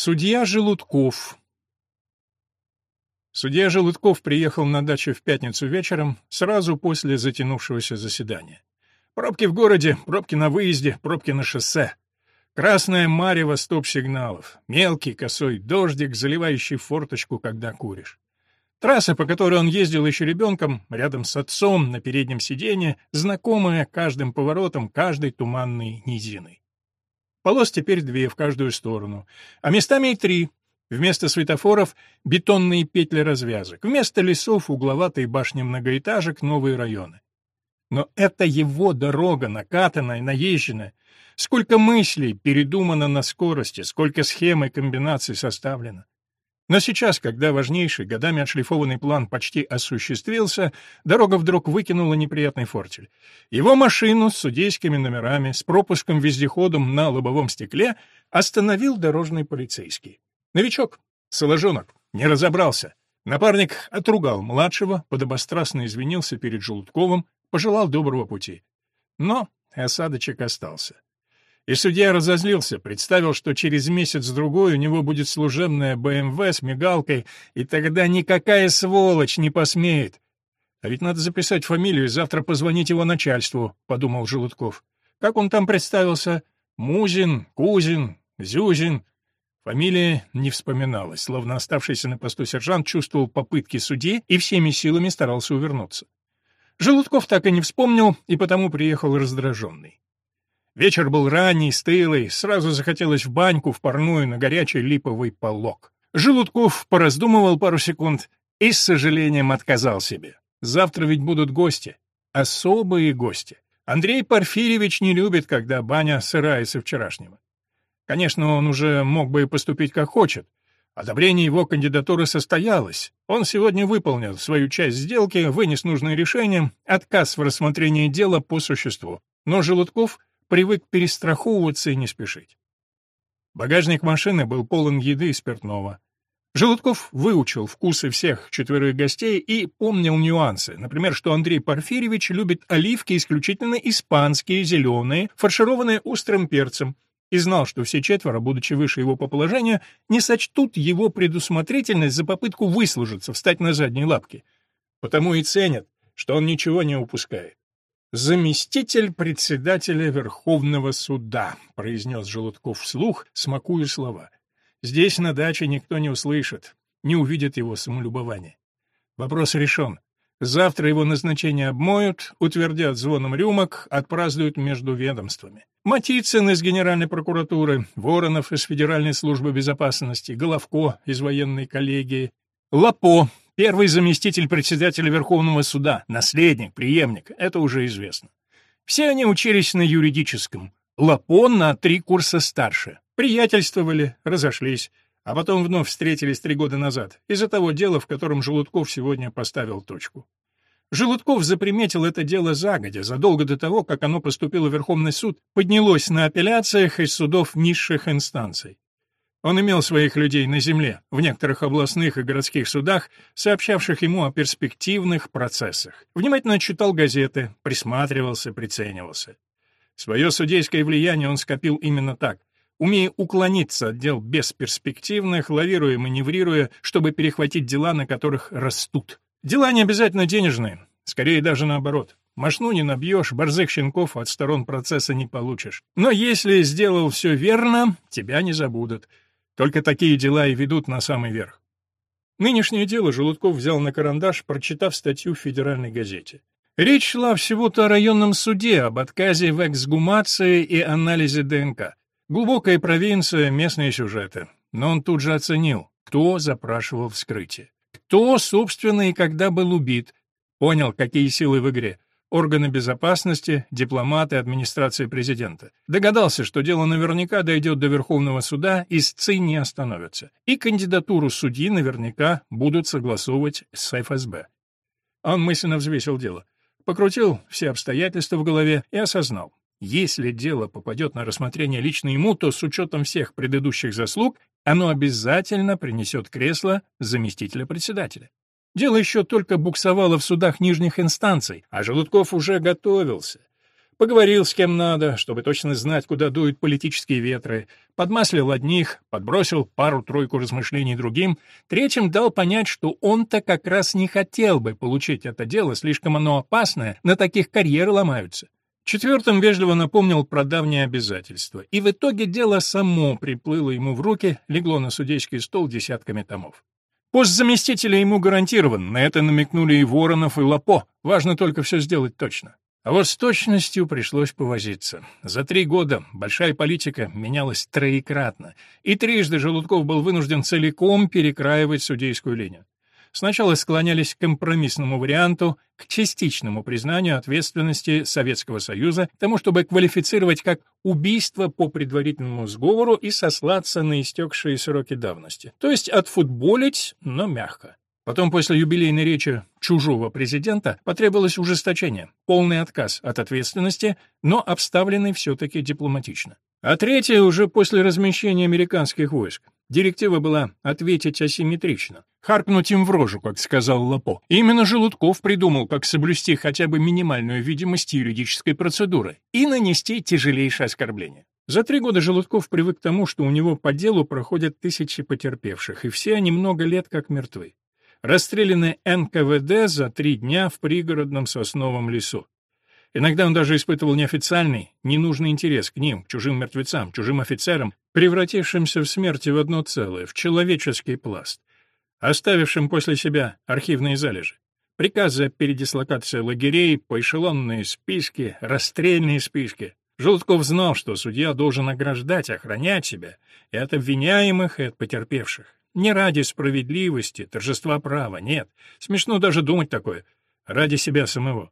Судья Желудков Судья Желудков приехал на дачу в пятницу вечером, сразу после затянувшегося заседания. Пробки в городе, пробки на выезде, пробки на шоссе. Красная марево стоп-сигналов, мелкий косой дождик, заливающий форточку, когда куришь. Трасса, по которой он ездил еще ребенком, рядом с отцом на переднем сиденье, знакомая каждым поворотом, каждой туманной низиной. Полос теперь две в каждую сторону, а местами и три. Вместо светофоров — бетонные петли развязок, вместо лесов — угловатые башни многоэтажек, новые районы. Но это его дорога, накатанная, наезженная. Сколько мыслей передумано на скорости, сколько схем и комбинаций составлено. Но сейчас, когда важнейший, годами отшлифованный план почти осуществился, дорога вдруг выкинула неприятный фортель. Его машину с судейскими номерами, с пропуском-вездеходом на лобовом стекле остановил дорожный полицейский. Новичок, соложонок, не разобрался. Напарник отругал младшего, подобострастно извинился перед Желудковым, пожелал доброго пути. Но осадочек остался. И судья разозлился, представил, что через месяц-другой у него будет служебная БМВ с мигалкой, и тогда никакая сволочь не посмеет. А ведь надо записать фамилию и завтра позвонить его начальству, — подумал Желудков. Как он там представился? Музин, Кузин, Зюзин. Фамилия не вспоминалась, словно оставшийся на посту сержант чувствовал попытки судьи и всеми силами старался увернуться. Желудков так и не вспомнил, и потому приехал раздраженный. Вечер был ранний, стылый, сразу захотелось в баньку, в парную, на горячий липовый полог. Желудков пораздумывал пару секунд и с сожалением отказал себе. Завтра ведь будут гости. Особые гости. Андрей Порфирьевич не любит, когда баня сырая со вчерашнего. Конечно, он уже мог бы и поступить как хочет. Одобрение его кандидатуры состоялось. Он сегодня выполнил свою часть сделки, вынес нужное решение, отказ в рассмотрении дела по существу. Но Желудков привык перестраховываться и не спешить. Багажник машины был полон еды и спиртного. Желудков выучил вкусы всех четверых гостей и помнил нюансы. Например, что Андрей Порфирьевич любит оливки исключительно испанские, зеленые, фаршированные острым перцем, и знал, что все четверо, будучи выше его по положению, не сочтут его предусмотрительность за попытку выслужиться, встать на задние лапки. Потому и ценят, что он ничего не упускает. «Заместитель председателя Верховного суда», — произнес Желудков вслух, смакуя слова. «Здесь на даче никто не услышит, не увидит его самолюбование. Вопрос решен. Завтра его назначение обмоют, утвердят звоном рюмок, отпразднуют между ведомствами. Матицын из Генеральной прокуратуры, Воронов из Федеральной службы безопасности, Головко из военной коллегии, Лапо Первый заместитель председателя Верховного суда, наследник, преемник, это уже известно. Все они учились на юридическом. Лапон на три курса старше. Приятельствовали, разошлись, а потом вновь встретились три года назад, из-за того дела, в котором Желудков сегодня поставил точку. Желудков заприметил это дело загодя, задолго до того, как оно поступило в Верховный суд, поднялось на апелляциях из судов низших инстанций. Он имел своих людей на земле, в некоторых областных и городских судах, сообщавших ему о перспективных процессах. Внимательно читал газеты, присматривался, приценивался. Свое судейское влияние он скопил именно так, умея уклониться от дел бесперспективных, лавируя и маневрируя, чтобы перехватить дела, на которых растут. Дела не обязательно денежные, скорее даже наоборот. Машну не набьешь, борзых щенков от сторон процесса не получишь. Но если сделал все верно, тебя не забудут. Только такие дела и ведут на самый верх. Нынешнее дело Желудков взял на карандаш, прочитав статью в федеральной газете. Речь шла всего-то о районном суде, об отказе в эксгумации и анализе ДНК. Глубокая провинция, местные сюжеты. Но он тут же оценил, кто запрашивал вскрытие. Кто, собственно, и когда был убит. Понял, какие силы в игре органы безопасности, дипломаты, администрация президента. Догадался, что дело наверняка дойдет до Верховного суда, и СЦИ не остановятся. И кандидатуру судьи наверняка будут согласовывать с ФСБ. Он мысленно взвесил дело. Покрутил все обстоятельства в голове и осознал. Если дело попадет на рассмотрение лично ему, то с учетом всех предыдущих заслуг оно обязательно принесет кресло заместителя председателя. Дело еще только буксовало в судах нижних инстанций, а Желудков уже готовился. Поговорил с кем надо, чтобы точно знать, куда дуют политические ветры, подмаслил одних, подбросил пару-тройку размышлений другим, третьим дал понять, что он-то как раз не хотел бы получить это дело, слишком оно опасное, на таких карьеры ломаются. Четвертым вежливо напомнил про давние обязательства, и в итоге дело само приплыло ему в руки, легло на судейский стол десятками томов. Пост заместителя ему гарантирован, на это намекнули и Воронов, и Лапо, важно только все сделать точно. А вот с точностью пришлось повозиться. За три года большая политика менялась троекратно, и трижды Желудков был вынужден целиком перекраивать судейскую линию. Сначала склонялись к компромиссному варианту, к частичному признанию ответственности Советского Союза, к тому, чтобы квалифицировать как убийство по предварительному сговору и сослаться на истекшие сроки давности. То есть отфутболить, но мягко. Потом, после юбилейной речи чужого президента, потребовалось ужесточение, полный отказ от ответственности, но обставленный все-таки дипломатично. А третье уже после размещения американских войск. Директива была ответить асимметрично. Харкнуть им в рожу, как сказал Лапо. именно Желудков придумал, как соблюсти хотя бы минимальную видимость юридической процедуры и нанести тяжелейшее оскорбление. За три года Желудков привык к тому, что у него по делу проходят тысячи потерпевших, и все они много лет как мертвы расстреляны НКВД за три дня в пригородном сосновом лесу. Иногда он даже испытывал неофициальный, ненужный интерес к ним, к чужим мертвецам, чужим офицерам, превратившимся в смерти в одно целое, в человеческий пласт, оставившим после себя архивные залежи. Приказы о передислокации лагерей, поэшелонные списки, расстрельные списки. Желтков знал, что судья должен ограждать, охранять себя и от обвиняемых, и от потерпевших. Не ради справедливости, торжества права, нет. Смешно даже думать такое. Ради себя самого.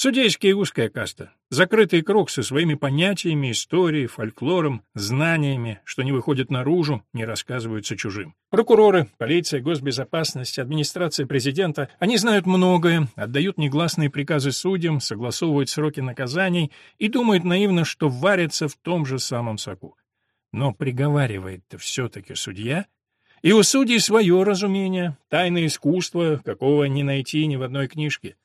Судейские узкая каста. Закрытый круг со своими понятиями, историей, фольклором, знаниями, что не выходят наружу, не рассказываются чужим. Прокуроры, полиция, госбезопасность, администрация президента, они знают многое, отдают негласные приказы судьям, согласовывают сроки наказаний и думают наивно, что варятся в том же самом соку. Но приговаривает-то все-таки судья — и у судей свое разумение, тайное искусство, какого не найти ни в одной книжке.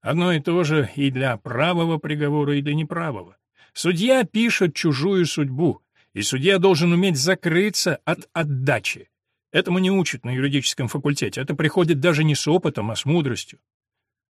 Одно и то же и для правого приговора, и для неправого. Судья пишет чужую судьбу, и судья должен уметь закрыться от отдачи. Этому не учат на юридическом факультете, это приходит даже не с опытом, а с мудростью.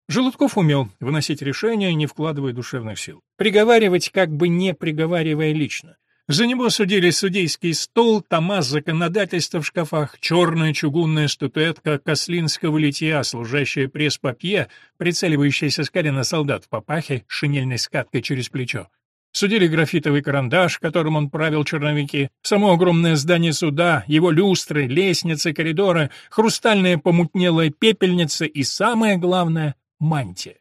Желудков умел выносить решения, не вкладывая душевных сил. Приговаривать, как бы не приговаривая лично. За него судили судейский стол, тома законодательства в шкафах, черная чугунная статуэтка кослинского литья, служащая пресс-папье, прицеливающаяся скорее на солдат в папахе, шинельной скаткой через плечо. Судили графитовый карандаш, которым он правил черновики, само огромное здание суда, его люстры, лестницы, коридоры, хрустальная помутнелая пепельница и, самое главное, мантия.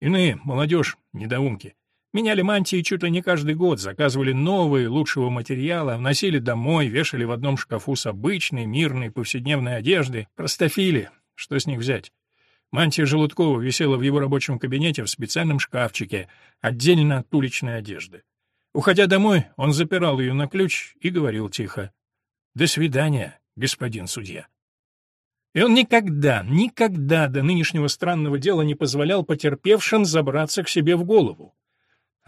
Иные, молодежь, недоумки, Меняли мантии чуть ли не каждый год, заказывали новые, лучшего материала, вносили домой, вешали в одном шкафу с обычной, мирной, повседневной одеждой. Простофили. Что с них взять? Мантия Желудкова висела в его рабочем кабинете в специальном шкафчике, отдельно от уличной одежды. Уходя домой, он запирал ее на ключ и говорил тихо. «До свидания, господин судья». И он никогда, никогда до нынешнего странного дела не позволял потерпевшим забраться к себе в голову.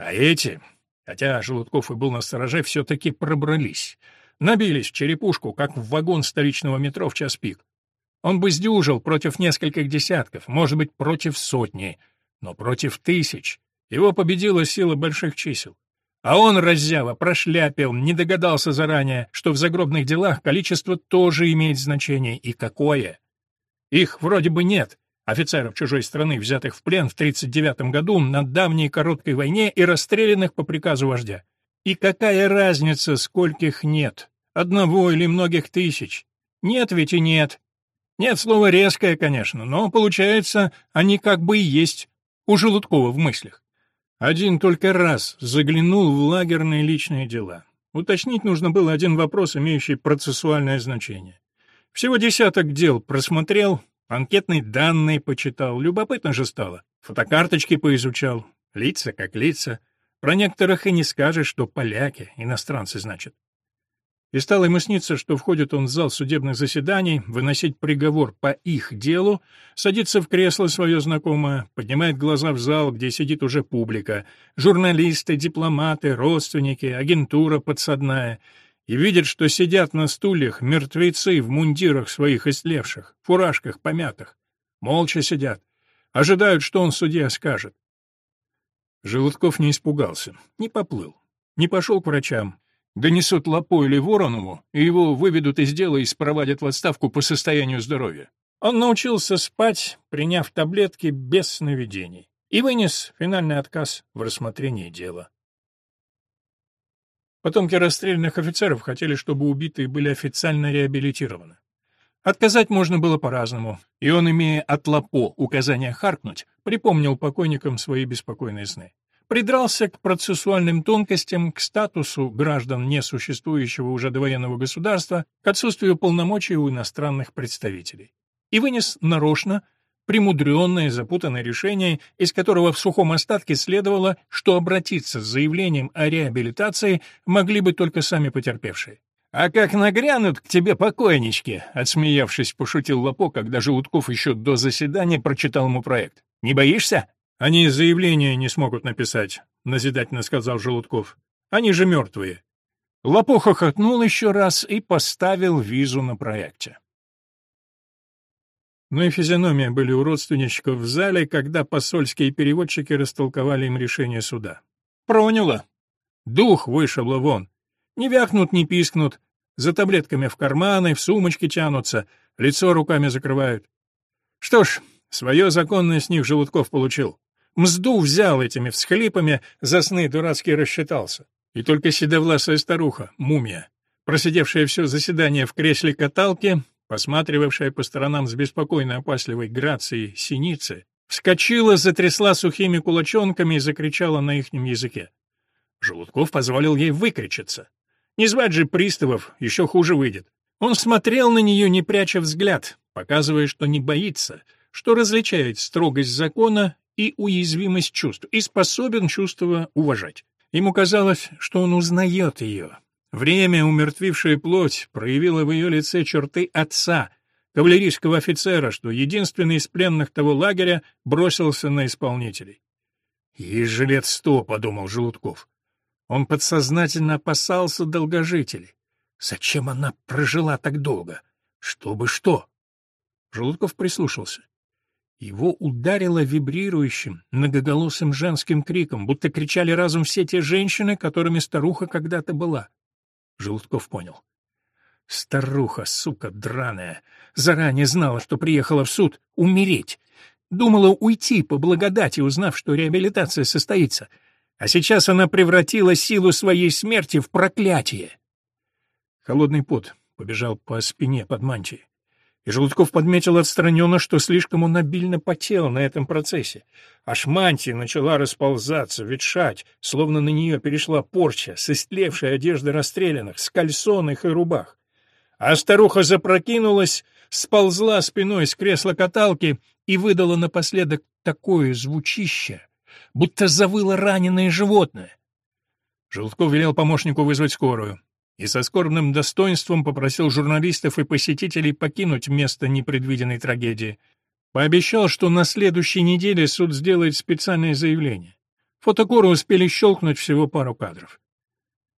А эти, хотя Желудков и был на стороже, все-таки пробрались. Набились в черепушку, как в вагон столичного метро в час пик. Он бы сдюжил против нескольких десятков, может быть, против сотни, но против тысяч. Его победила сила больших чисел. А он, раззява, прошляпил, не догадался заранее, что в загробных делах количество тоже имеет значение, и какое. Их вроде бы нет, офицеров чужой страны, взятых в плен в 1939 году на давней короткой войне и расстрелянных по приказу вождя. И какая разница, скольких нет? Одного или многих тысяч? Нет ведь и нет. Нет, слово резкое, конечно, но, получается, они как бы и есть у Желудкова в мыслях. Один только раз заглянул в лагерные личные дела. Уточнить нужно было один вопрос, имеющий процессуальное значение. Всего десяток дел просмотрел, Анкетные данные почитал, любопытно же стало. Фотокарточки поизучал, лица как лица. Про некоторых и не скажешь, что поляки, иностранцы, значит. И стало ему сниться, что входит он в зал судебных заседаний, выносить приговор по их делу, садится в кресло свое знакомое, поднимает глаза в зал, где сидит уже публика, журналисты, дипломаты, родственники, агентура подсадная, и видит, что сидят на стульях мертвецы в мундирах своих истлевших, фуражках помятых. Молча сидят, ожидают, что он судья скажет. Желудков не испугался, не поплыл, не пошел к врачам, Донесут Лапо или Воронову, и его выведут из дела и спровадят в отставку по состоянию здоровья. Он научился спать, приняв таблетки без сновидений, и вынес финальный отказ в рассмотрении дела. Потомки расстрелянных офицеров хотели, чтобы убитые были официально реабилитированы. Отказать можно было по-разному, и он, имея от Лапо указание харкнуть, припомнил покойникам свои беспокойные сны придрался к процессуальным тонкостям, к статусу граждан несуществующего уже довоенного государства, к отсутствию полномочий у иностранных представителей. И вынес нарочно премудренное запутанное решение, из которого в сухом остатке следовало, что обратиться с заявлением о реабилитации могли бы только сами потерпевшие. «А как нагрянут к тебе покойнички?» — отсмеявшись, пошутил Лопо, когда Желудков еще до заседания прочитал ему проект. «Не боишься?» «Они заявление не смогут написать», — назидательно сказал Желудков. «Они же мертвые». Лопух хохотнул еще раз и поставил визу на проекте. Но и физиономия были у родственничков в зале, когда посольские переводчики растолковали им решение суда. Проняло. Дух вышибло вон. Не вякнут, не пискнут. За таблетками в карманы, в сумочки тянутся, лицо руками закрывают. Что ж, свое законное с них Желудков получил. Мзду взял этими всхлипами, за сны дурацкий рассчитался. И только седовласая старуха, мумия, просидевшая все заседание в кресле каталки, посматривавшая по сторонам с беспокойно опасливой грацией синицы, вскочила, затрясла сухими кулачонками и закричала на ихнем языке. Желудков позволил ей выкричаться. Не звать же приставов, еще хуже выйдет. Он смотрел на нее, не пряча взгляд, показывая, что не боится, что различает строгость закона и уязвимость чувств, и способен чувства уважать. Ему казалось, что он узнает ее. Время, умертвившее плоть, проявило в ее лице черты отца, кавалерийского офицера, что единственный из пленных того лагеря бросился на исполнителей. «Ей же лет сто», — подумал Желудков. Он подсознательно опасался долгожителей. Зачем она прожила так долго? Чтобы что? Желудков прислушался. Его ударило вибрирующим, многоголосым женским криком, будто кричали разом все те женщины, которыми старуха когда-то была. Желудков понял. Старуха, сука драная, заранее знала, что приехала в суд умереть. Думала уйти по благодати, узнав, что реабилитация состоится. А сейчас она превратила силу своей смерти в проклятие. Холодный пот побежал по спине под мантией. И Желудков подметил отстраненно, что слишком он обильно потел на этом процессе. Аж мантия начала расползаться, ветшать, словно на нее перешла порча с истлевшей одежды расстрелянных, с кальсонных и рубах. А старуха запрокинулась, сползла спиной с кресла каталки и выдала напоследок такое звучище, будто завыло раненое животное. Желудков велел помощнику вызвать скорую и со скорбным достоинством попросил журналистов и посетителей покинуть место непредвиденной трагедии. Пообещал, что на следующей неделе суд сделает специальное заявление. Фотокоры успели щелкнуть всего пару кадров.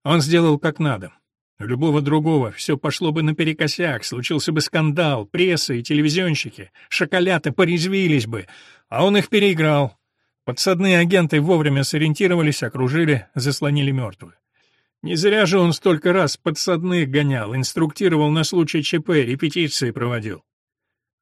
Он сделал как надо. У любого другого все пошло бы наперекосяк, случился бы скандал, пресса и телевизионщики, шоколята порезвились бы, а он их переиграл. Подсадные агенты вовремя сориентировались, окружили, заслонили мертвых. Не зря же он столько раз подсадных гонял, инструктировал на случай ЧП, репетиции проводил.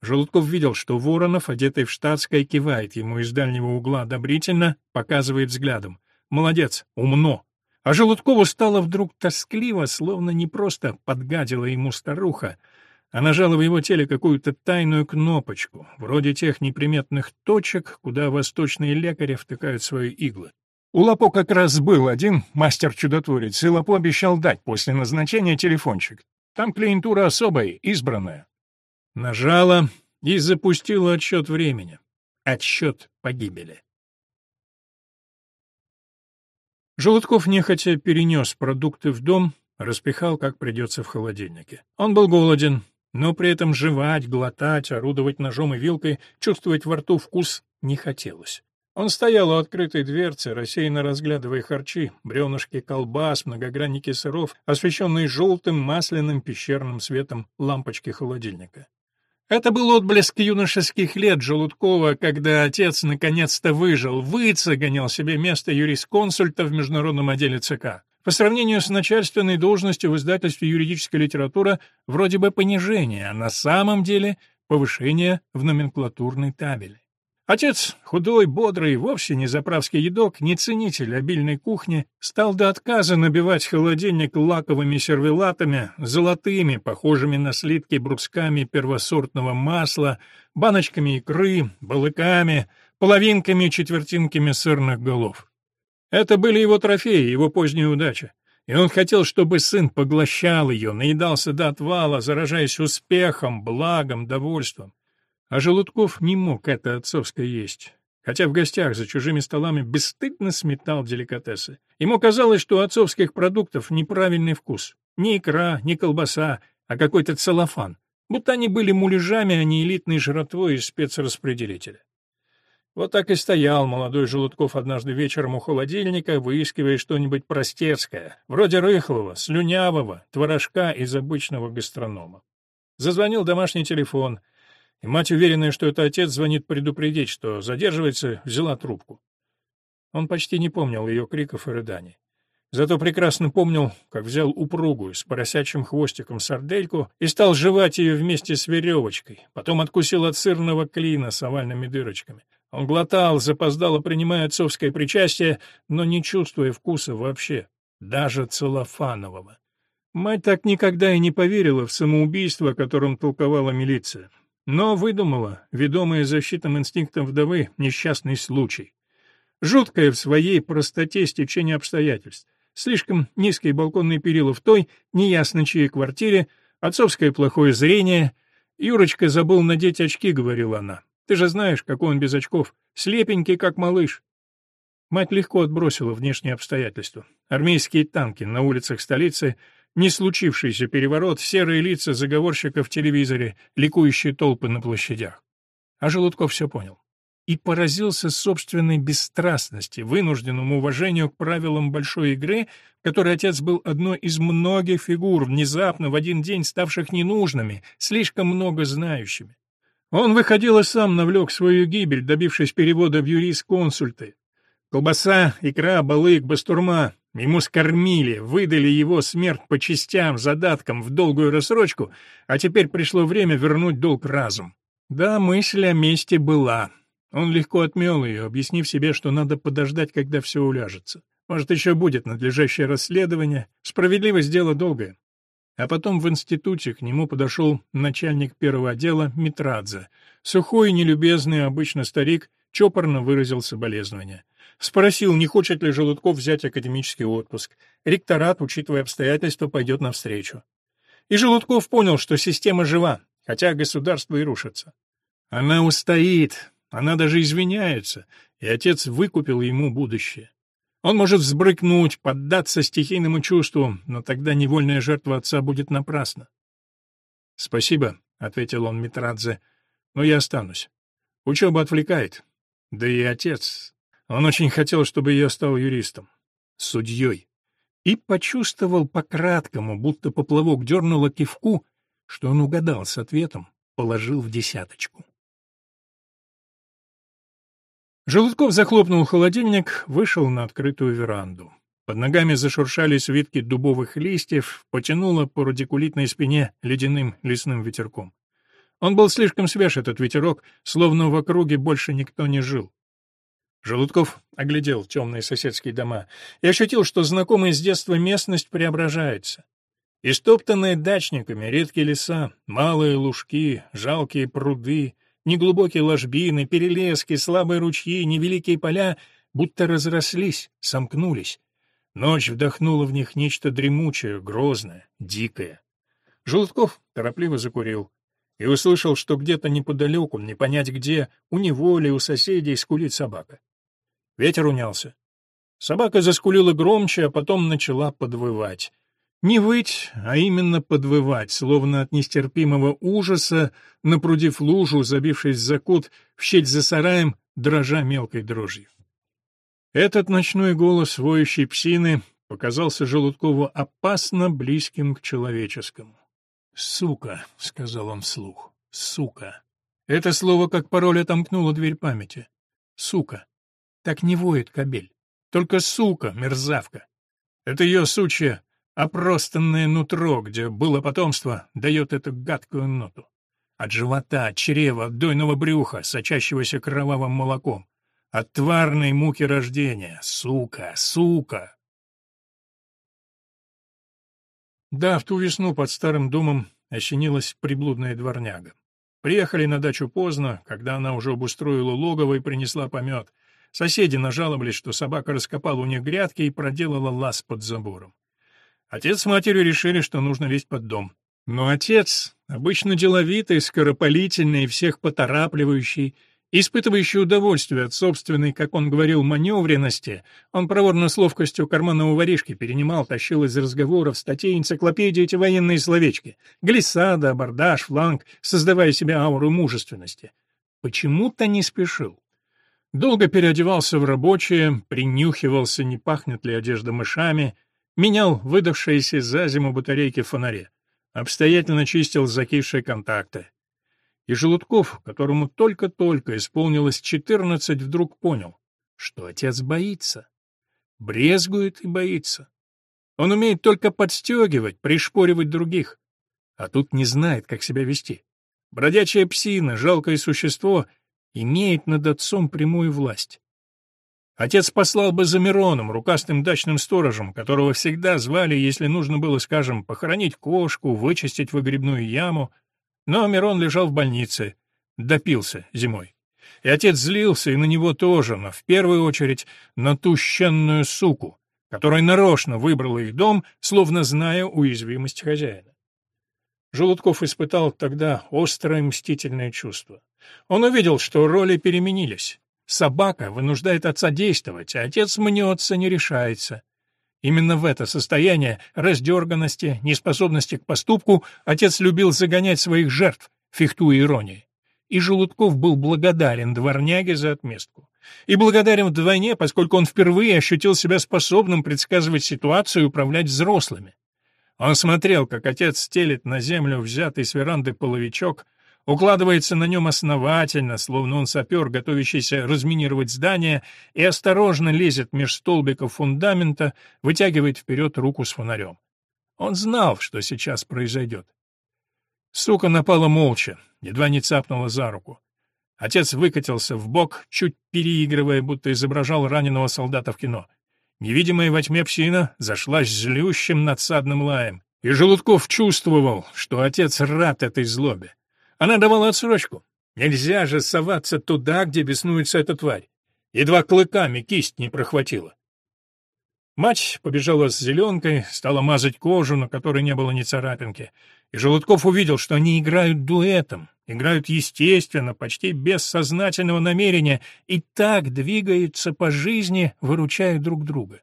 Желудков видел, что Воронов, одетый в штатское, кивает ему из дальнего угла одобрительно, показывает взглядом. Молодец, умно. А Желудкову стало вдруг тоскливо, словно не просто подгадила ему старуха, а нажала в его теле какую-то тайную кнопочку, вроде тех неприметных точек, куда восточные лекари втыкают свои иглы. У Лапо как раз был один мастер-чудотворец, и Лапо обещал дать после назначения телефончик. Там клиентура особая, избранная. Нажала и запустила отсчет времени. Отсчет погибели. Желудков нехотя перенес продукты в дом, распихал, как придется в холодильнике. Он был голоден, но при этом жевать, глотать, орудовать ножом и вилкой, чувствовать во рту вкус не хотелось. Он стоял у открытой дверцы, рассеянно разглядывая харчи, бревнышки колбас, многогранники сыров, освещенные желтым масляным пещерным светом лампочки холодильника. Это был отблеск юношеских лет Желудкова, когда отец наконец-то выжил, выцегонил себе место юрисконсульта в международном отделе ЦК. По сравнению с начальственной должностью в издательстве «Юридическая литература» вроде бы понижение, а на самом деле повышение в номенклатурной табели. Отец, худой, бодрый, вовсе не заправский едок, не ценитель обильной кухни, стал до отказа набивать холодильник лаковыми сервелатами, золотыми, похожими на слитки брусками первосортного масла, баночками икры, балыками, половинками и четвертинками сырных голов. Это были его трофеи, его поздняя удача. И он хотел, чтобы сын поглощал ее, наедался до отвала, заражаясь успехом, благом, довольством. А Желудков не мог это отцовское есть, хотя в гостях за чужими столами бесстыдно сметал деликатесы. Ему казалось, что у отцовских продуктов неправильный вкус. Ни икра, ни колбаса, а какой-то целлофан. Будто они были муляжами, а не элитной жратвой из спецраспределителя. Вот так и стоял молодой Желудков однажды вечером у холодильника, выискивая что-нибудь простецкое, вроде рыхлого, слюнявого, творожка из обычного гастронома. Зазвонил домашний телефон — и мать, уверенная, что это отец, звонит предупредить, что задерживается, взяла трубку. Он почти не помнил ее криков и рыданий. Зато прекрасно помнил, как взял упругую с поросячьим хвостиком сардельку и стал жевать ее вместе с веревочкой, потом откусил от сырного клина с овальными дырочками. Он глотал, запоздало принимая отцовское причастие, но не чувствуя вкуса вообще, даже целлофанового. Мать так никогда и не поверила в самоубийство, о котором толковала милиция. Но выдумала, ведомая защитным инстинктом вдовы, несчастный случай. Жуткое в своей простоте стечение обстоятельств. Слишком низкие балконные перила в той, неясно чьей квартире, отцовское плохое зрение. «Юрочка забыл надеть очки», — говорила она. «Ты же знаешь, какой он без очков. Слепенький, как малыш». Мать легко отбросила внешние обстоятельства. Армейские танки на улицах столицы — не случившийся переворот, серые лица заговорщиков в телевизоре, ликующие толпы на площадях. А Желудков все понял. И поразился собственной бесстрастности, вынужденному уважению к правилам большой игры, которой отец был одной из многих фигур, внезапно в один день ставших ненужными, слишком много знающими. Он выходил и сам навлек свою гибель, добившись перевода в юрист-консульты. Колбаса, икра, балык, бастурма Ему скормили, выдали его смерть по частям, задаткам, в долгую рассрочку, а теперь пришло время вернуть долг разум. Да, мысль о мести была. Он легко отмел ее, объяснив себе, что надо подождать, когда все уляжется. Может, еще будет надлежащее расследование. Справедливость — дело долгое. А потом в институте к нему подошел начальник первого отдела Митрадзе. Сухой нелюбезный, обычно старик, чопорно выразил соболезнования. Спросил, не хочет ли Желудков взять академический отпуск. Ректорат, учитывая обстоятельства, пойдет навстречу. И Желудков понял, что система жива, хотя государство и рушится. Она устоит, она даже извиняется, и отец выкупил ему будущее. Он может взбрыкнуть, поддаться стихийному чувству, но тогда невольная жертва отца будет напрасна. «Спасибо», — ответил он Митрадзе, — «но я останусь. Учеба отвлекает. Да и отец, он очень хотел, чтобы я стал юристом, судьей. И почувствовал по-краткому, будто поплавок дернуло кивку, что он угадал с ответом, положил в десяточку. Желудков захлопнул холодильник, вышел на открытую веранду. Под ногами зашуршали свитки дубовых листьев, потянуло по радикулитной спине ледяным лесным ветерком. Он был слишком свеж, этот ветерок, словно в округе больше никто не жил. Желудков оглядел темные соседские дома и ощутил, что знакомая с детства местность преображается. Истоптанные дачниками редкие леса, малые лужки, жалкие пруды, неглубокие ложбины, перелески, слабые ручьи, невеликие поля будто разрослись, сомкнулись. Ночь вдохнула в них нечто дремучее, грозное, дикое. Желудков торопливо закурил и услышал, что где-то неподалеку, не понять где, у него или у соседей скулит собака. Ветер унялся. Собака заскулила громче, а потом начала подвывать. Не выть, а именно подвывать, словно от нестерпимого ужаса, напрудив лужу, забившись за кут, в щель за сараем, дрожа мелкой дрожью. Этот ночной голос воющей псины показался Желудкову опасно близким к человеческому. «Сука», — сказал он вслух, — «сука». Это слово как пароль отомкнуло дверь памяти. «Сука». Так не воет кобель. Только сука, мерзавка. Это ее сучья опростанное нутро, где было потомство, дает эту гадкую ноту. От живота, от чрева, от дойного брюха, сочащегося кровавым молоком. От тварной муки рождения. Сука, сука. Да, в ту весну под старым домом ощенилась приблудная дворняга. Приехали на дачу поздно, когда она уже обустроила логово и принесла помет. Соседи нажаловались, что собака раскопала у них грядки и проделала лаз под забором. Отец с матерью решили, что нужно лезть под дом. Но отец, обычно деловитый, скоропалительный, всех поторапливающий, испытывающий удовольствие от собственной, как он говорил, маневренности, он проворно с ловкостью карманного воришки перенимал, тащил из разговоров статей энциклопедии эти военные словечки. Глиссада, абордаж, фланг, создавая себе ауру мужественности. Почему-то не спешил. Долго переодевался в рабочее, принюхивался, не пахнет ли одежда мышами — менял выдавшиеся за зиму батарейки в фонаре, обстоятельно чистил закисшие контакты. И Желудков, которому только-только исполнилось четырнадцать, вдруг понял, что отец боится. Брезгует и боится. Он умеет только подстегивать, пришпоривать других. А тут не знает, как себя вести. Бродячая псина, жалкое существо, имеет над отцом прямую власть. Отец послал бы за Мироном, рукастым дачным сторожем, которого всегда звали, если нужно было, скажем, похоронить кошку, вычистить выгребную яму. Но Мирон лежал в больнице, допился зимой. И отец злился и на него тоже, но в первую очередь на ту щенную суку, которая нарочно выбрала их дом, словно зная уязвимость хозяина. Желудков испытал тогда острое мстительное чувство. Он увидел, что роли переменились. Собака вынуждает отца действовать, а отец мнется, не решается. Именно в это состояние раздерганности, неспособности к поступку отец любил загонять своих жертв, фехтуя иронией. И Желудков был благодарен дворняге за отместку. И благодарен вдвойне, поскольку он впервые ощутил себя способным предсказывать ситуацию и управлять взрослыми. Он смотрел, как отец стелит на землю взятый с веранды половичок, укладывается на нем основательно, словно он сапер, готовящийся разминировать здание, и осторожно лезет меж столбиков фундамента, вытягивает вперед руку с фонарем. Он знал, что сейчас произойдет. Сука напала молча, едва не цапнула за руку. Отец выкатился в бок, чуть переигрывая, будто изображал раненого солдата в кино. Невидимая во тьме псина зашлась злющим надсадным лаем, и Желудков чувствовал, что отец рад этой злобе. Она давала отсрочку. Нельзя же соваться туда, где беснуется эта тварь. Едва клыками кисть не прохватила. Мать побежала с зеленкой, стала мазать кожу, на которой не было ни царапинки. И Желудков увидел, что они играют дуэтом, играют естественно, почти без сознательного намерения, и так двигаются по жизни, выручая друг друга.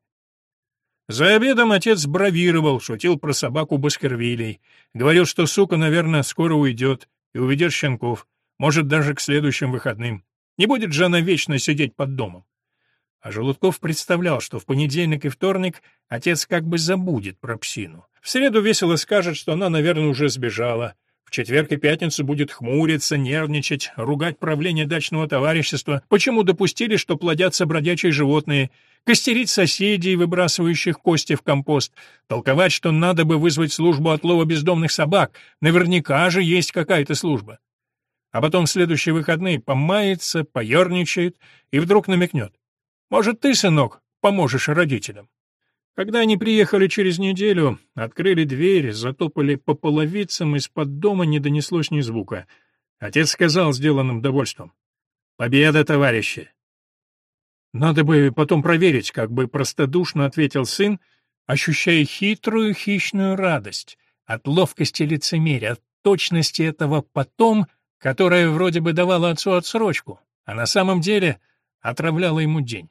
За обедом отец бравировал, шутил про собаку Баскервилей, говорил, что сука, наверное, скоро уйдет, и уведет щенков, может, даже к следующим выходным. Не будет же она вечно сидеть под домом. А Желудков представлял, что в понедельник и вторник отец как бы забудет про псину. В среду весело скажет, что она, наверное, уже сбежала. В четверг и пятницу будет хмуриться, нервничать, ругать правление дачного товарищества, почему допустили, что плодятся бродячие животные, костерить соседей, выбрасывающих кости в компост, толковать, что надо бы вызвать службу отлова бездомных собак, наверняка же есть какая-то служба. А потом в следующие выходные помается, поерничает и вдруг намекнет. «Может, ты, сынок, поможешь родителям?» Когда они приехали через неделю, открыли дверь, затопали по половицам, из-под дома не донеслось ни звука. Отец сказал сделанным довольством. «Победа, товарищи!» «Надо бы потом проверить», — как бы простодушно ответил сын, ощущая хитрую хищную радость от ловкости лицемерия, от точности этого «потом», которое вроде бы давало отцу отсрочку, а на самом деле отравляло ему день.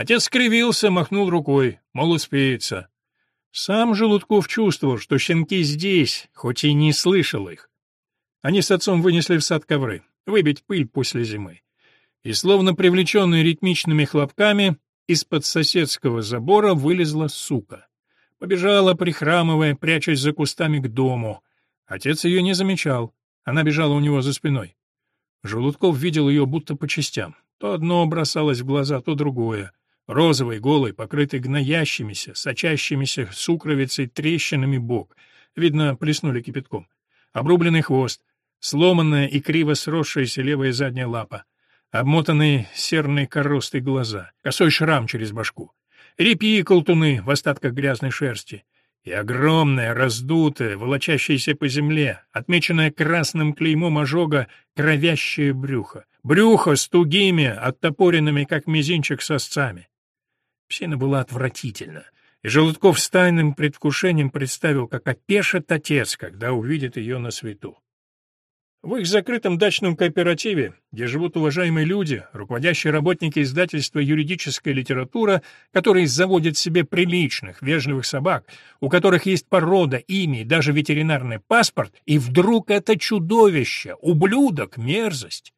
Отец скривился, махнул рукой, мол, успеется. Сам Желудков чувствовал, что щенки здесь, хоть и не слышал их. Они с отцом вынесли в сад ковры, выбить пыль после зимы. И, словно привлеченные ритмичными хлопками, из-под соседского забора вылезла сука. Побежала, прихрамывая, прячась за кустами к дому. Отец ее не замечал. Она бежала у него за спиной. Желудков видел ее будто по частям. То одно бросалось в глаза, то другое. Розовый, голый, покрытый гноящимися, сочащимися сукровицей трещинами бок. Видно, плеснули кипятком. Обрубленный хвост, сломанная и криво сросшаяся левая задняя лапа, обмотанные серной коростой глаза, косой шрам через башку, репьи и колтуны в остатках грязной шерсти, и огромное, раздутое, волочащееся по земле, отмеченное красным клеймом ожога, кровящее брюхо. Брюхо с тугими, оттопоренными, как мизинчик, сосцами. Псина была отвратительна, и Желудков с тайным предвкушением представил, как опешит отец, когда увидит ее на свету. В их закрытом дачном кооперативе, где живут уважаемые люди, руководящие работники издательства «Юридическая литература», которые заводят себе приличных, вежливых собак, у которых есть порода, имя и даже ветеринарный паспорт, и вдруг это чудовище, ублюдок, мерзость.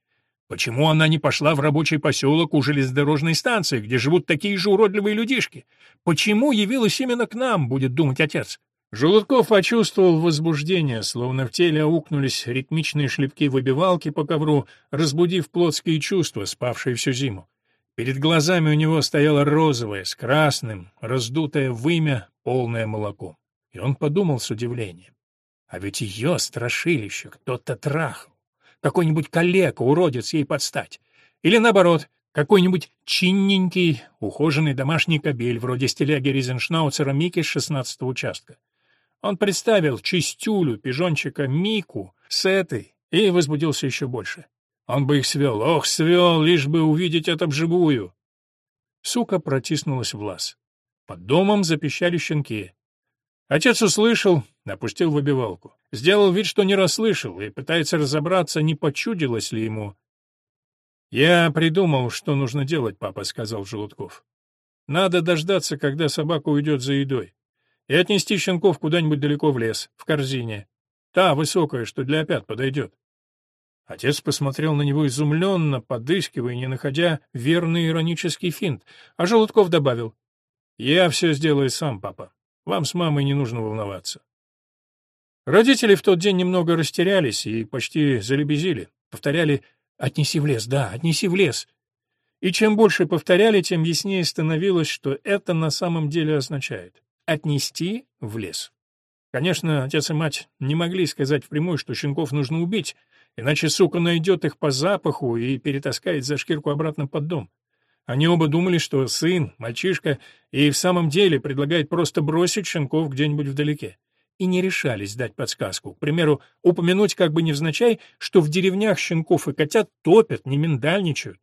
Почему она не пошла в рабочий поселок у железнодорожной станции, где живут такие же уродливые людишки? Почему явилась именно к нам, будет думать отец? Желудков почувствовал возбуждение, словно в теле аукнулись ритмичные шлепки выбивалки по ковру, разбудив плотские чувства, спавшие всю зиму. Перед глазами у него стояло розовое, с красным, раздутое вымя, полное молоко. И он подумал с удивлением. А ведь ее страшилище кто-то трахал. Какой-нибудь калека, уродец ей подстать. Или наоборот, какой-нибудь чинненький, ухоженный домашний кобель, вроде стиляги Ризеншнауцера Мики с шестнадцатого участка. Он представил чистюлю, пижончика Мику с этой и возбудился еще больше. Он бы их свел, ох, свел, лишь бы увидеть это вживую. Сука протиснулась в лаз. Под домом запищали щенки. Отец услышал, опустил в обивалку. Сделал вид, что не расслышал, и пытается разобраться, не почудилось ли ему. «Я придумал, что нужно делать, папа», — сказал Желудков. «Надо дождаться, когда собака уйдет за едой и отнести щенков куда-нибудь далеко в лес, в корзине. Та высокая, что для опят подойдет. Отец посмотрел на него изумленно, подыскивая, не находя верный иронический финт, а Желудков добавил, «Я все сделаю сам, папа. Вам с мамой не нужно волноваться». Родители в тот день немного растерялись и почти залебезили. Повторяли «Отнеси в лес, да, отнеси в лес». И чем больше повторяли, тем яснее становилось, что это на самом деле означает отнести в лес. Конечно, отец и мать не могли сказать впрямую, что щенков нужно убить, иначе сука найдет их по запаху и перетаскает за шкирку обратно под дом. Они оба думали, что сын, мальчишка, и в самом деле предлагает просто бросить щенков где-нибудь вдалеке. И не решались дать подсказку. К примеру, упомянуть как бы невзначай, что в деревнях щенков и котят топят, не миндальничают.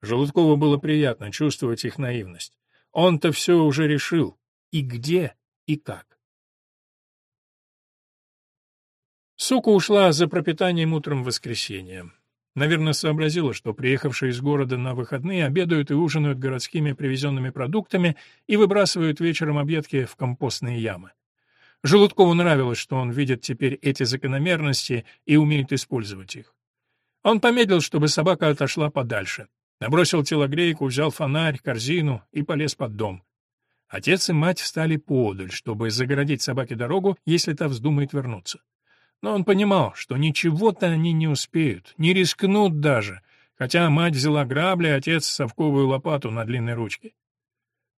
Желудкову было приятно чувствовать их наивность. Он-то все уже решил, и где, и как. Сука ушла за пропитанием утром в воскресенье. Наверное, сообразила, что приехавшие из города на выходные обедают и ужинают городскими привезенными продуктами и выбрасывают вечером объедки в компостные ямы. Желудкову нравилось, что он видит теперь эти закономерности и умеет использовать их. Он помедлил, чтобы собака отошла подальше. Набросил телогрейку, взял фонарь, корзину и полез под дом. Отец и мать встали поодаль, чтобы загородить собаке дорогу, если та вздумает вернуться. Но он понимал, что ничего-то они не успеют, не рискнут даже, хотя мать взяла грабли, а отец — совковую лопату на длинной ручке.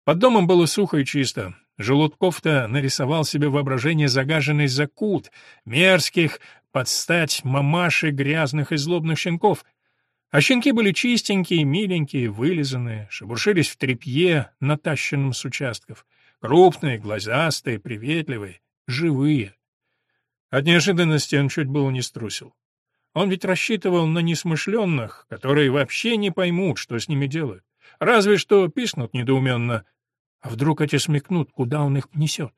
Под домом было сухо и чисто. Желудков-то нарисовал себе воображение загаженный закут, мерзких, под стать мамаши грязных и злобных щенков — а щенки были чистенькие, миленькие, вылизанные, шебуршились в тряпье, натащенном с участков. Крупные, глазастые, приветливые, живые. От неожиданности он чуть было не струсил. Он ведь рассчитывал на несмышленных, которые вообще не поймут, что с ними делают. Разве что писнут недоуменно. А вдруг эти смекнут, куда он их несет?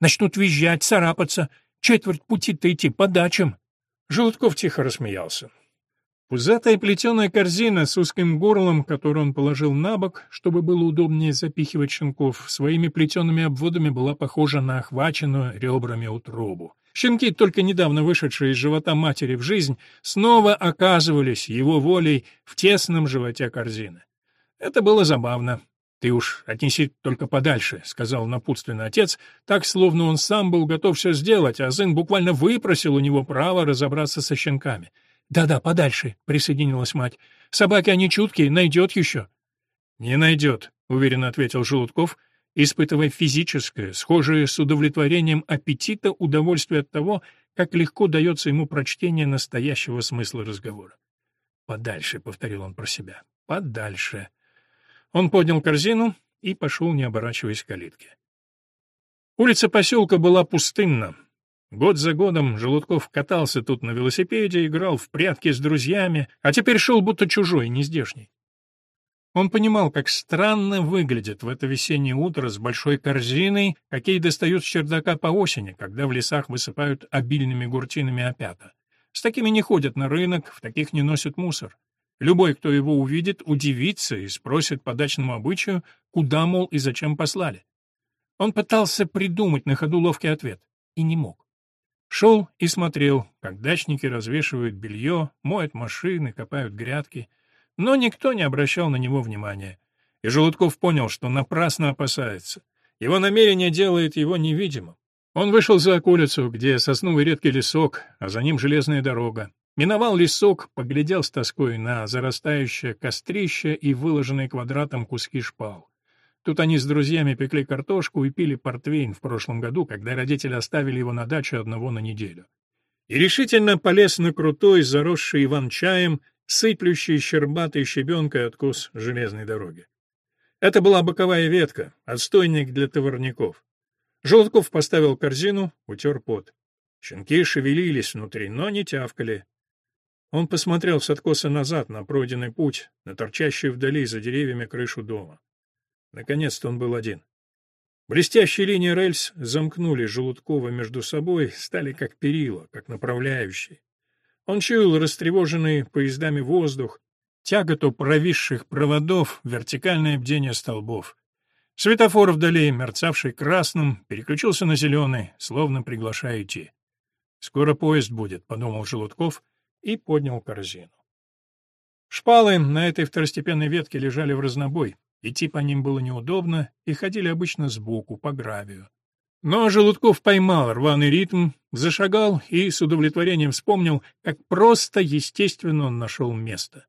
Начнут визжать, царапаться, четверть пути-то идти по дачам. Желудков тихо рассмеялся. Пузатая плетеная корзина с узким горлом, которую он положил на бок, чтобы было удобнее запихивать щенков, своими плетеными обводами была похожа на охваченную ребрами утробу. Щенки, только недавно вышедшие из живота матери в жизнь, снова оказывались его волей в тесном животе корзины. Это было забавно. «Ты уж отнеси только подальше», — сказал напутственно отец, так, словно он сам был готов все сделать, а сын буквально выпросил у него право разобраться со щенками. «Да-да, подальше», — присоединилась мать. «Собаки, они чуткие, найдет еще». «Не найдет», — уверенно ответил Желудков, испытывая физическое, схожее с удовлетворением аппетита удовольствие от того, как легко дается ему прочтение настоящего смысла разговора. «Подальше», — повторил он про себя, — «подальше». Он поднял корзину и пошел, не оборачиваясь к калитке. Улица поселка была пустынна. Год за годом Желудков катался тут на велосипеде, играл в прятки с друзьями, а теперь шел будто чужой, нездешний. Он понимал, как странно выглядит в это весеннее утро с большой корзиной, какие достают с чердака по осени, когда в лесах высыпают обильными гуртинами опята. С такими не ходят на рынок, в таких не носят мусор. Любой, кто его увидит, удивится и спросит по дачному обычаю, куда, мол, и зачем послали. Он пытался придумать на ходу ловкий ответ и не мог. Шел и смотрел, как дачники развешивают белье, моют машины, копают грядки, но никто не обращал на него внимания. И Желудков понял, что напрасно опасается. Его намерение делает его невидимым. Он вышел за околицу, где сосновый редкий лесок, а за ним железная дорога. Миновал лесок, поглядел с тоской на зарастающее кострище и выложенные квадратом куски шпал. Тут они с друзьями пекли картошку и пили портвейн в прошлом году, когда родители оставили его на даче одного на неделю. И решительно полез на крутой, заросший иван-чаем, сыплющий щербатой щебенкой откос железной дороги. Это была боковая ветка, отстойник для товарников. Желтков поставил корзину, утер пот. Щенки шевелились внутри, но не тявкали. Он посмотрел с откоса назад на пройденный путь, на торчащую вдали за деревьями крышу дома. Наконец-то он был один. Блестящие линии рельс замкнули Желудкова между собой, стали как перила, как направляющие. Он чуял растревоженный поездами воздух, тяготу провисших проводов, вертикальное бдение столбов. Светофор вдали, мерцавший красным, переключился на зеленый, словно приглашая идти. «Скоро поезд будет», — подумал Желудков и поднял корзину. Шпалы на этой второстепенной ветке лежали в разнобой, Идти по ним было неудобно, и ходили обычно сбоку, по гравию. Но Желудков поймал рваный ритм, зашагал и с удовлетворением вспомнил, как просто, естественно, он нашел место.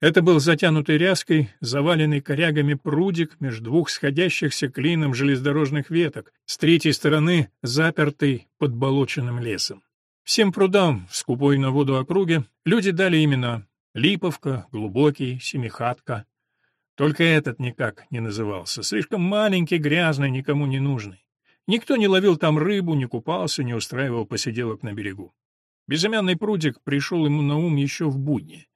Это был затянутый ряской, заваленный корягами прудик между двух сходящихся клином железнодорожных веток, с третьей стороны запертый под болоченным лесом. Всем прудам в скупой на воду округе люди дали имена — Липовка, Глубокий, Семихатка, только этот никак не назывался. Слишком маленький, грязный, никому не нужный. Никто не ловил там рыбу, не купался, не устраивал посиделок на берегу. Безымянный прудик пришел ему на ум еще в будни.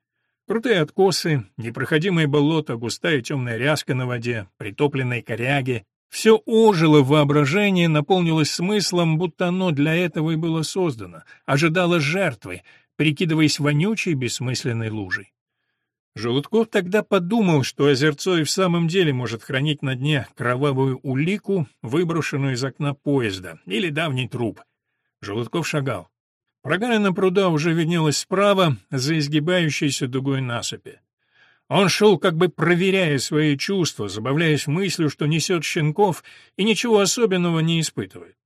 Крутые откосы, непроходимые болота, густая темная ряска на воде, притопленные коряги. Все ожило в воображении, наполнилось смыслом, будто оно для этого и было создано, ожидало жертвы, прикидываясь вонючей бессмысленной лужей. Желудков тогда подумал, что озерцо и в самом деле может хранить на дне кровавую улику, выброшенную из окна поезда, или давний труп. Желудков шагал. Прогалина пруда уже виднелась справа, за изгибающейся дугой насыпи. Он шел, как бы проверяя свои чувства, забавляясь мыслью, что несет щенков и ничего особенного не испытывает.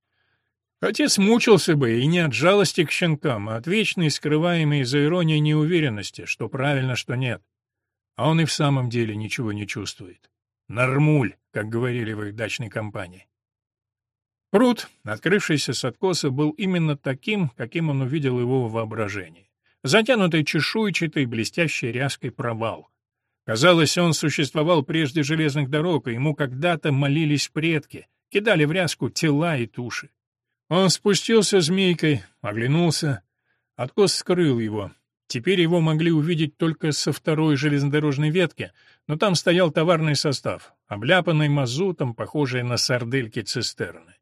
Отец мучился бы и не от жалости к щенкам, а от вечной, скрываемой за иронией неуверенности, что правильно, что нет. А он и в самом деле ничего не чувствует. Нормуль, как говорили в их дачной компании. Пруд, открывшийся с откоса, был именно таким, каким он увидел его в воображении. Затянутый чешуйчатой, блестящей ряской провал. Казалось, он существовал прежде железных дорог, и ему когда-то молились предки, кидали в ряску тела и туши. Он спустился змейкой, оглянулся. Откос скрыл его, Теперь его могли увидеть только со второй железнодорожной ветки, но там стоял товарный состав, обляпанный мазутом, похожий на сардельки цистерны.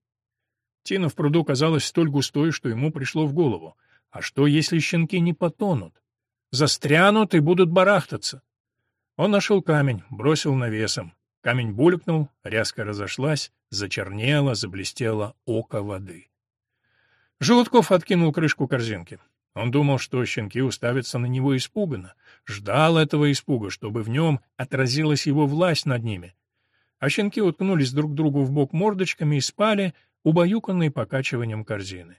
Тина в пруду казалась столь густой, что ему пришло в голову. А что, если щенки не потонут? застрянут и будут барахтаться. Он нашел камень, бросил навесом. Камень булькнул, рязко разошлась, зачернело, заблестело око воды. Желудков откинул крышку корзинки. Он думал, что щенки уставятся на него испуганно, ждал этого испуга, чтобы в нем отразилась его власть над ними. А щенки уткнулись друг другу в бок мордочками и спали, убаюканные покачиванием корзины.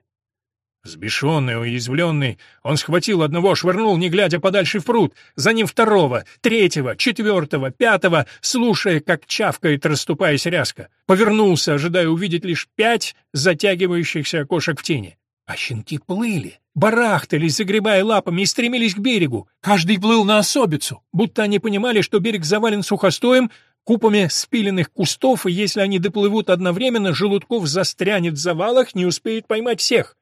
Взбешенный, уязвленный, он схватил одного, швырнул, не глядя подальше в пруд, за ним второго, третьего, четвертого, пятого, слушая, как чавкает, расступаясь ряска. Повернулся, ожидая увидеть лишь пять затягивающихся окошек в тени. А щенки плыли, барахтались, загребая лапами, и стремились к берегу. Каждый плыл на особицу, будто они понимали, что берег завален сухостоем, купами спиленных кустов, и если они доплывут одновременно, Желудков застрянет в завалах, не успеет поймать всех.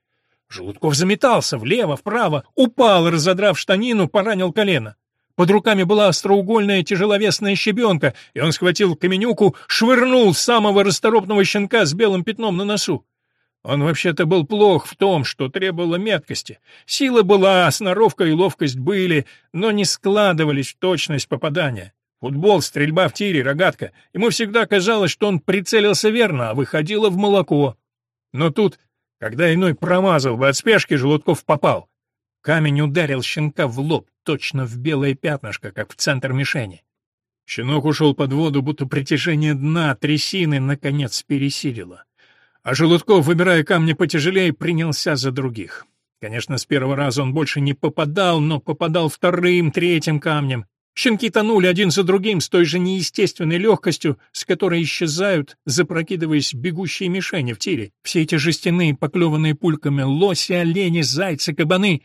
Желудков заметался влево, вправо, упал, разодрав штанину, поранил колено. Под руками была остроугольная тяжеловесная щебенка, и он схватил каменюку, швырнул самого расторопного щенка с белым пятном на носу. Он вообще-то был плох в том, что требовало меткости. Сила была, сноровка и ловкость были, но не складывались в точность попадания. Футбол, стрельба в тире, рогатка. Ему всегда казалось, что он прицелился верно, а выходило в молоко. Но тут когда иной промазал бы от спешки, Желудков попал. Камень ударил щенка в лоб, точно в белое пятнышко, как в центр мишени. Щенок ушел под воду, будто притяжение дна трясины наконец пересилило. А Желудков, выбирая камни потяжелее, принялся за других. Конечно, с первого раза он больше не попадал, но попадал вторым, третьим камнем. Щенки тонули один за другим с той же неестественной легкостью, с которой исчезают, запрокидываясь бегущие мишени в тире. Все эти жестяные, поклеванные пульками лоси, олени, зайцы, кабаны.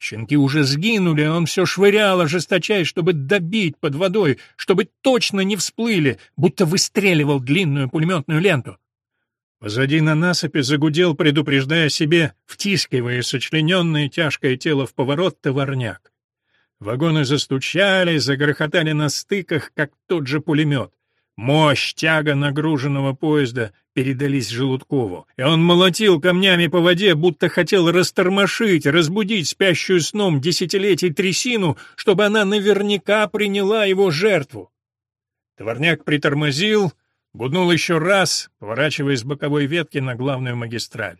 Щенки уже сгинули, а он все швырял, ожесточаясь, чтобы добить под водой, чтобы точно не всплыли, будто выстреливал длинную пулеметную ленту. Позади на насыпи загудел, предупреждая себе, втискивая сочлененное тяжкое тело в поворот, товарняк. Вагоны застучали, загрохотали на стыках, как тот же пулемет. Мощь, тяга нагруженного поезда передались Желудкову, и он молотил камнями по воде, будто хотел растормошить, разбудить спящую сном десятилетий трясину, чтобы она наверняка приняла его жертву. Товарняк притормозил, гуднул еще раз, поворачивая с боковой ветки на главную магистраль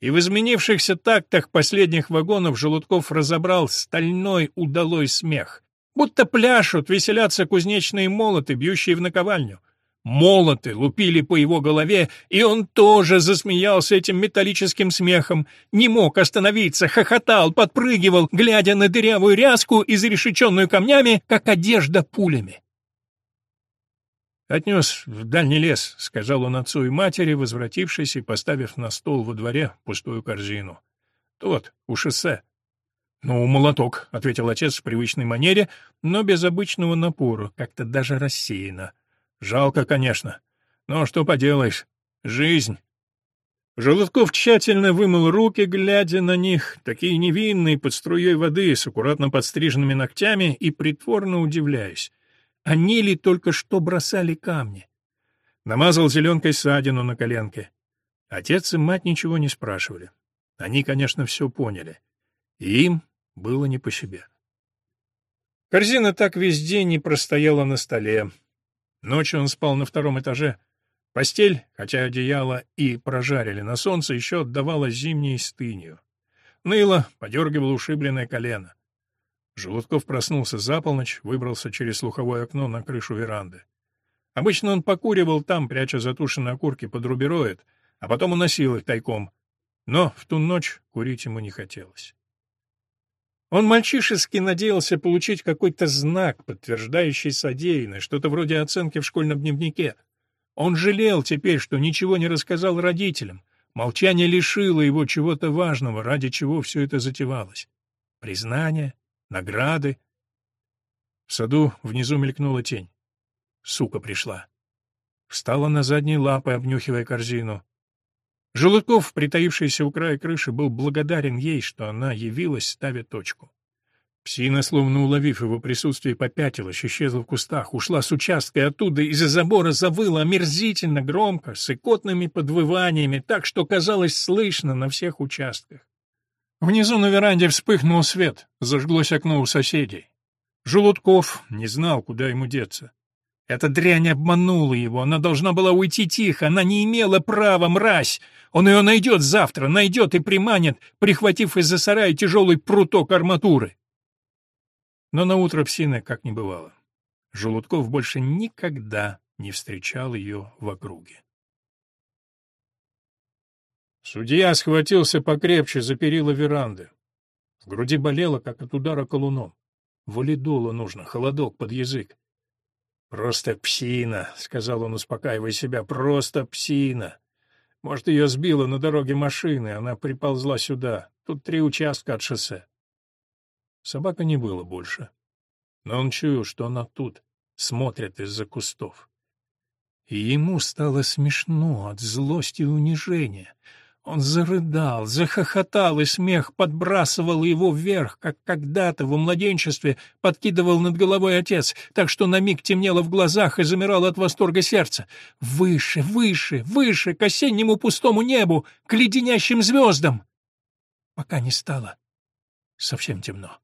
и в изменившихся тактах последних вагонов Желудков разобрал стальной удалой смех. Будто пляшут, веселятся кузнечные молоты, бьющие в наковальню. Молоты лупили по его голове, и он тоже засмеялся этим металлическим смехом, не мог остановиться, хохотал, подпрыгивал, глядя на дырявую ряску, изрешеченную камнями, как одежда пулями. «Отнес в дальний лес», — сказал он отцу и матери, возвратившись и поставив на стол во дворе пустую корзину. «Тот, у шоссе». «Ну, молоток», — ответил отец в привычной манере, но без обычного напора, как-то даже рассеянно. «Жалко, конечно. Но что поделаешь. Жизнь». Желудков тщательно вымыл руки, глядя на них, такие невинные, под струей воды, с аккуратно подстриженными ногтями, и притворно удивляясь. Они ли только что бросали камни? Намазал зеленкой садину на коленке. Отец и мать ничего не спрашивали. Они, конечно, все поняли. И им было не по себе. Корзина так весь день не простояла на столе. Ночью он спал на втором этаже. Постель, хотя одеяло и прожарили на солнце, еще отдавала зимней стынью. Ныло, подергивало ушибленное колено. Желудков проснулся за полночь, выбрался через слуховое окно на крышу веранды. Обычно он покуривал там, пряча затушенные окурки под рубероид, а потом уносил их тайком. Но в ту ночь курить ему не хотелось. Он мальчишески надеялся получить какой-то знак, подтверждающий содеянное, что-то вроде оценки в школьном дневнике. Он жалел теперь, что ничего не рассказал родителям. Молчание лишило его чего-то важного, ради чего все это затевалось. Признание, награды. В саду внизу мелькнула тень. Сука пришла. Встала на задние лапы, обнюхивая корзину. Желудков, притаившийся у края крыши, был благодарен ей, что она явилась, ставя точку. Псина, словно уловив его присутствие, попятилась, исчезла в кустах, ушла с участка и оттуда из-за забора завыла омерзительно громко, с икотными подвываниями, так что казалось слышно на всех участках. Внизу на веранде вспыхнул свет, зажглось окно у соседей. Желудков не знал, куда ему деться. Эта дрянь обманула его, она должна была уйти тихо, она не имела права, мразь! Он ее найдет завтра, найдет и приманит, прихватив из-за сарая тяжелый пруток арматуры. Но на утро псины как не бывало. Желудков больше никогда не встречал ее в округе. Судья схватился покрепче за перила веранды. В груди болело, как от удара колуном. Валидола нужно, холодок под язык. «Просто псина», — сказал он, успокаивая себя, — «просто псина. Может, ее сбила на дороге машины, она приползла сюда. Тут три участка от шоссе». Собака не было больше. Но он чуял, что она тут, смотрит из-за кустов. И ему стало смешно от злости и унижения. Он зарыдал, захохотал, и смех подбрасывал его вверх, как когда-то в младенчестве подкидывал над головой отец, так что на миг темнело в глазах и замирало от восторга сердце. Выше, выше, выше, к осеннему пустому небу, к леденящим звездам! Пока не стало совсем темно.